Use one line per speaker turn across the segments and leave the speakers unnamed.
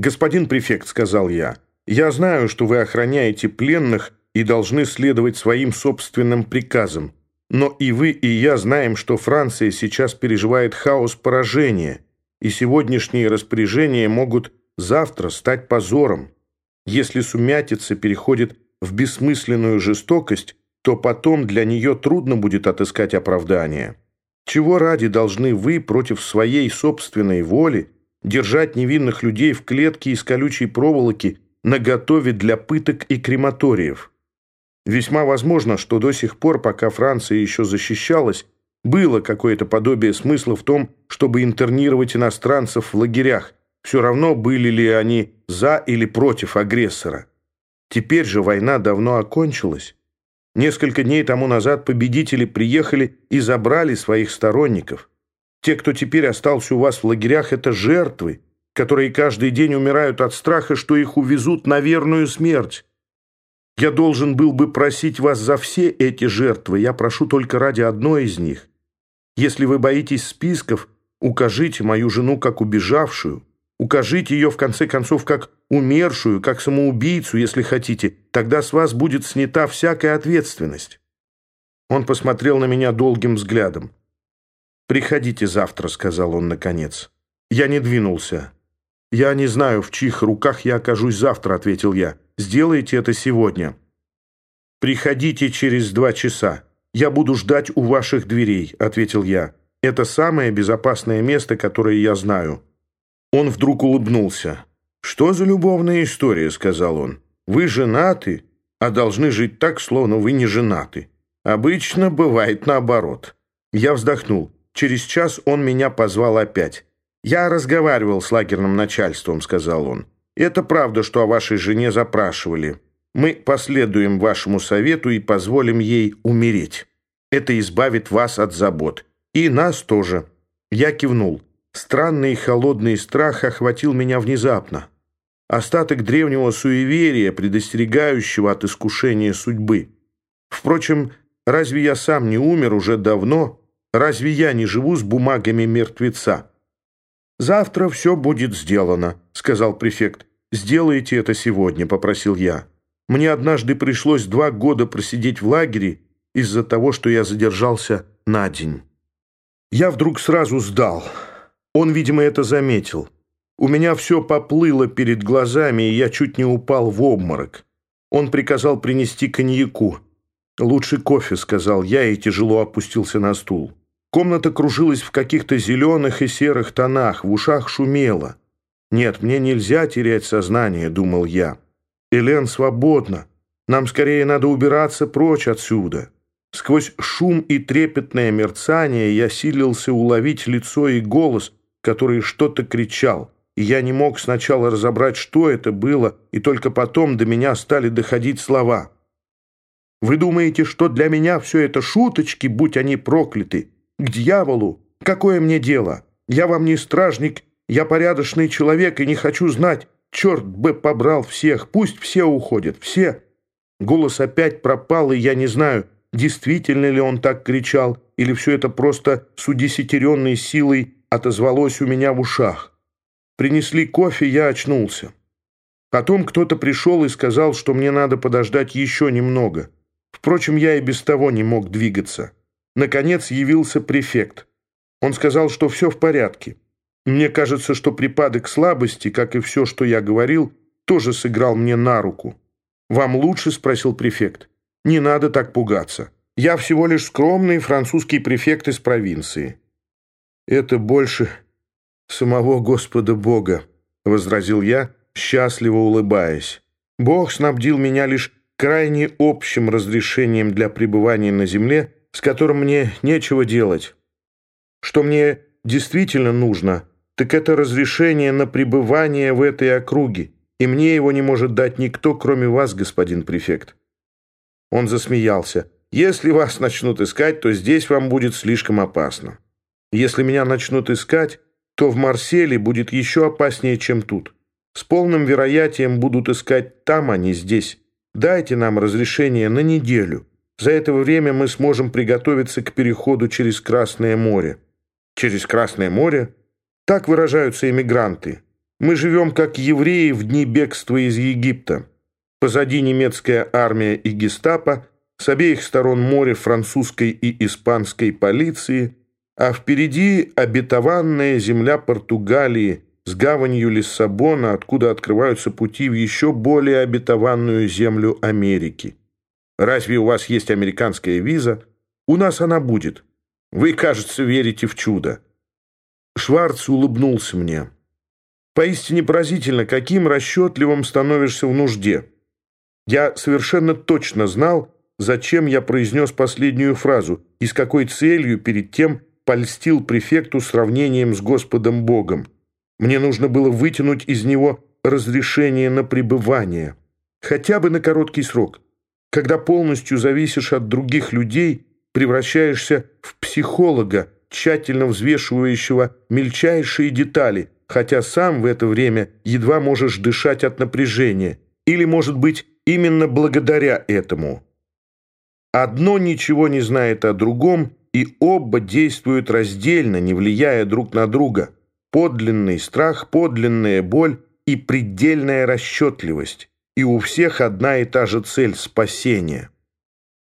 «Господин префект», — сказал я, — «я знаю, что вы охраняете пленных и должны следовать своим собственным приказам. Но и вы, и я знаем, что Франция сейчас переживает хаос поражения, и сегодняшние распоряжения могут завтра стать позором. Если сумятица переходит в бессмысленную жестокость, то потом для нее трудно будет отыскать оправдание. Чего ради должны вы против своей собственной воли держать невинных людей в клетке из колючей проволоки наготове для пыток и крематориев? Весьма возможно, что до сих пор, пока Франция еще защищалась, было какое-то подобие смысла в том, чтобы интернировать иностранцев в лагерях, все равно были ли они за или против агрессора. Теперь же война давно окончилась. Несколько дней тому назад победители приехали и забрали своих сторонников. Те, кто теперь остался у вас в лагерях, это жертвы, которые каждый день умирают от страха, что их увезут на верную смерть. Я должен был бы просить вас за все эти жертвы, я прошу только ради одной из них. Если вы боитесь списков, укажите мою жену как убежавшую, Укажите ее, в конце концов, как умершую, как самоубийцу, если хотите. Тогда с вас будет снята всякая ответственность». Он посмотрел на меня долгим взглядом. «Приходите завтра», — сказал он наконец. Я не двинулся. «Я не знаю, в чьих руках я окажусь завтра», — ответил я. «Сделайте это сегодня». «Приходите через два часа. Я буду ждать у ваших дверей», — ответил я. «Это самое безопасное место, которое я знаю». Он вдруг улыбнулся. «Что за любовная история?» — сказал он. «Вы женаты, а должны жить так, словно вы не женаты. Обычно бывает наоборот». Я вздохнул. Через час он меня позвал опять. «Я разговаривал с лагерным начальством», — сказал он. «Это правда, что о вашей жене запрашивали. Мы последуем вашему совету и позволим ей умереть. Это избавит вас от забот. И нас тоже». Я кивнул. Странный холодный страх охватил меня внезапно. Остаток древнего суеверия, предостерегающего от искушения судьбы. Впрочем, разве я сам не умер уже давно? Разве я не живу с бумагами мертвеца? «Завтра все будет сделано», — сказал префект. «Сделайте это сегодня», — попросил я. «Мне однажды пришлось два года просидеть в лагере из-за того, что я задержался на день». Я вдруг сразу сдал. Он, видимо, это заметил. У меня все поплыло перед глазами, и я чуть не упал в обморок. Он приказал принести коньяку. «Лучше кофе», — сказал я и тяжело опустился на стул. Комната кружилась в каких-то зеленых и серых тонах, в ушах шумело. «Нет, мне нельзя терять сознание», — думал я. «Элен свободна. Нам скорее надо убираться прочь отсюда». Сквозь шум и трепетное мерцание я силился уловить лицо и голос, который что-то кричал, и я не мог сначала разобрать, что это было, и только потом до меня стали доходить слова. «Вы думаете, что для меня все это шуточки, будь они прокляты? К дьяволу! Какое мне дело? Я вам не стражник, я порядочный человек и не хочу знать. Черт бы побрал всех, пусть все уходят, все!» Голос опять пропал, и я не знаю, действительно ли он так кричал, или все это просто с удесятеренной силой отозвалось у меня в ушах. Принесли кофе, я очнулся. Потом кто-то пришел и сказал, что мне надо подождать еще немного. Впрочем, я и без того не мог двигаться. Наконец явился префект. Он сказал, что все в порядке. Мне кажется, что припадок слабости, как и все, что я говорил, тоже сыграл мне на руку. «Вам лучше?» — спросил префект. «Не надо так пугаться. Я всего лишь скромный французский префект из провинции. «Это больше самого Господа Бога», — возразил я, счастливо улыбаясь. «Бог снабдил меня лишь крайне общим разрешением для пребывания на земле, с которым мне нечего делать. Что мне действительно нужно, так это разрешение на пребывание в этой округе, и мне его не может дать никто, кроме вас, господин префект». Он засмеялся. «Если вас начнут искать, то здесь вам будет слишком опасно». Если меня начнут искать, то в Марселе будет еще опаснее, чем тут. С полным вероятием будут искать там, а не здесь. Дайте нам разрешение на неделю. За это время мы сможем приготовиться к переходу через Красное море. Через Красное море? Так выражаются эмигранты. Мы живем как евреи в дни бегства из Египта. Позади немецкая армия и гестапо, с обеих сторон море французской и испанской полиции, а впереди обетованная земля Португалии с гаванью Лиссабона, откуда открываются пути в еще более обетованную землю Америки. Разве у вас есть американская виза? У нас она будет. Вы, кажется, верите в чудо. Шварц улыбнулся мне. Поистине поразительно, каким расчетливым становишься в нужде. Я совершенно точно знал, зачем я произнес последнюю фразу и с какой целью перед тем польстил префекту сравнением с Господом Богом. Мне нужно было вытянуть из него разрешение на пребывание, хотя бы на короткий срок. Когда полностью зависишь от других людей, превращаешься в психолога, тщательно взвешивающего мельчайшие детали, хотя сам в это время едва можешь дышать от напряжения, или, может быть, именно благодаря этому. Одно ничего не знает о другом, и оба действуют раздельно, не влияя друг на друга. Подлинный страх, подлинная боль и предельная расчетливость. И у всех одна и та же цель – спасение.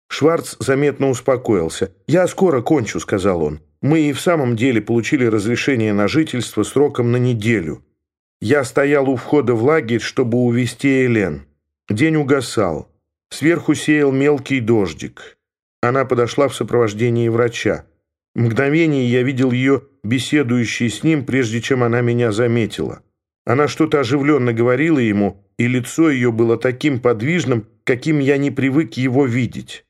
Шварц заметно успокоился. «Я скоро кончу», – сказал он. «Мы и в самом деле получили разрешение на жительство сроком на неделю. Я стоял у входа в лагерь, чтобы увезти Элен. День угасал. Сверху сеял мелкий дождик. Она подошла в сопровождении врача. Мгновение я видел ее беседующей с ним, прежде чем она меня заметила. Она что-то оживленно говорила ему, и лицо ее было таким подвижным, каким я не привык его видеть.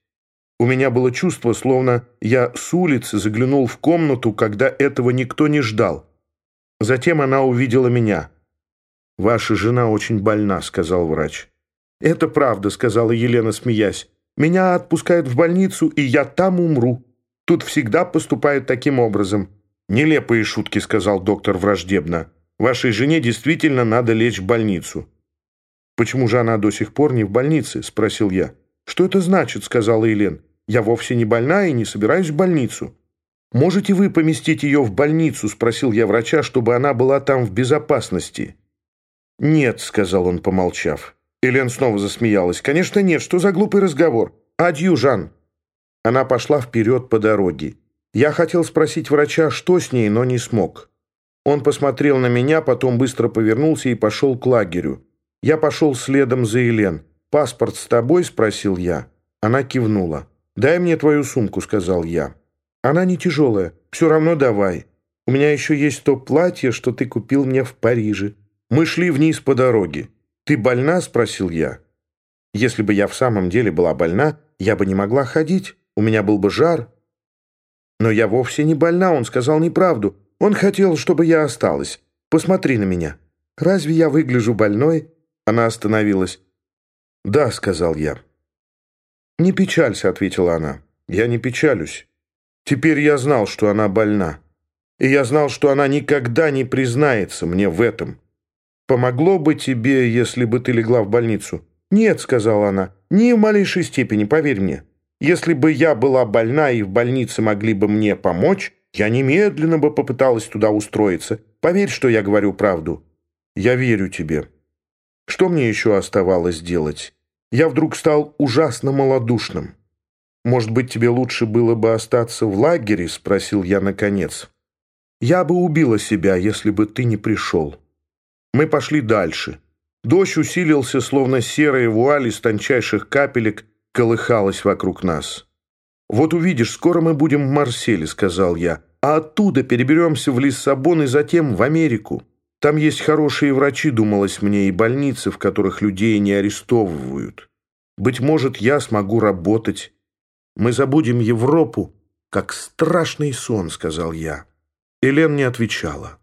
У меня было чувство, словно я с улицы заглянул в комнату, когда этого никто не ждал. Затем она увидела меня. «Ваша жена очень больна», — сказал врач. «Это правда», — сказала Елена, смеясь. «Меня отпускают в больницу, и я там умру. Тут всегда поступают таким образом». «Нелепые шутки», — сказал доктор враждебно. «Вашей жене действительно надо лечь в больницу». «Почему же она до сих пор не в больнице?» — спросил я. «Что это значит?» — сказала Елен. «Я вовсе не больна и не собираюсь в больницу». «Можете вы поместить ее в больницу?» — спросил я врача, чтобы она была там в безопасности. «Нет», — сказал он, помолчав. Элен снова засмеялась. «Конечно нет, что за глупый разговор? Адью, Жан!» Она пошла вперед по дороге. Я хотел спросить врача, что с ней, но не смог. Он посмотрел на меня, потом быстро повернулся и пошел к лагерю. Я пошел следом за Элен. «Паспорт с тобой?» – спросил я. Она кивнула. «Дай мне твою сумку», – сказал я. «Она не тяжелая. Все равно давай. У меня еще есть то платье, что ты купил мне в Париже». Мы шли вниз по дороге. «Ты больна?» – спросил я. Если бы я в самом деле была больна, я бы не могла ходить, у меня был бы жар. Но я вовсе не больна, он сказал неправду. Он хотел, чтобы я осталась. Посмотри на меня. Разве я выгляжу больной?» Она остановилась. «Да», — сказал я. «Не печалься», — ответила она. «Я не печалюсь. Теперь я знал, что она больна. И я знал, что она никогда не признается мне в этом». Помогло бы тебе, если бы ты легла в больницу?» «Нет», — сказала она, — «ни в малейшей степени, поверь мне. Если бы я была больна и в больнице могли бы мне помочь, я немедленно бы попыталась туда устроиться. Поверь, что я говорю правду». «Я верю тебе». Что мне еще оставалось делать? Я вдруг стал ужасно малодушным. «Может быть, тебе лучше было бы остаться в лагере?» — спросил я наконец. «Я бы убила себя, если бы ты не пришел». Мы пошли дальше. Дождь усилился, словно серая вуаль из тончайших капелек колыхалась вокруг нас. «Вот увидишь, скоро мы будем в Марселе», — сказал я, «а оттуда переберемся в Лиссабон и затем в Америку. Там есть хорошие врачи, думалось мне, и больницы, в которых людей не арестовывают. Быть может, я смогу работать. Мы забудем Европу, как страшный сон», — сказал я. Элен не отвечала.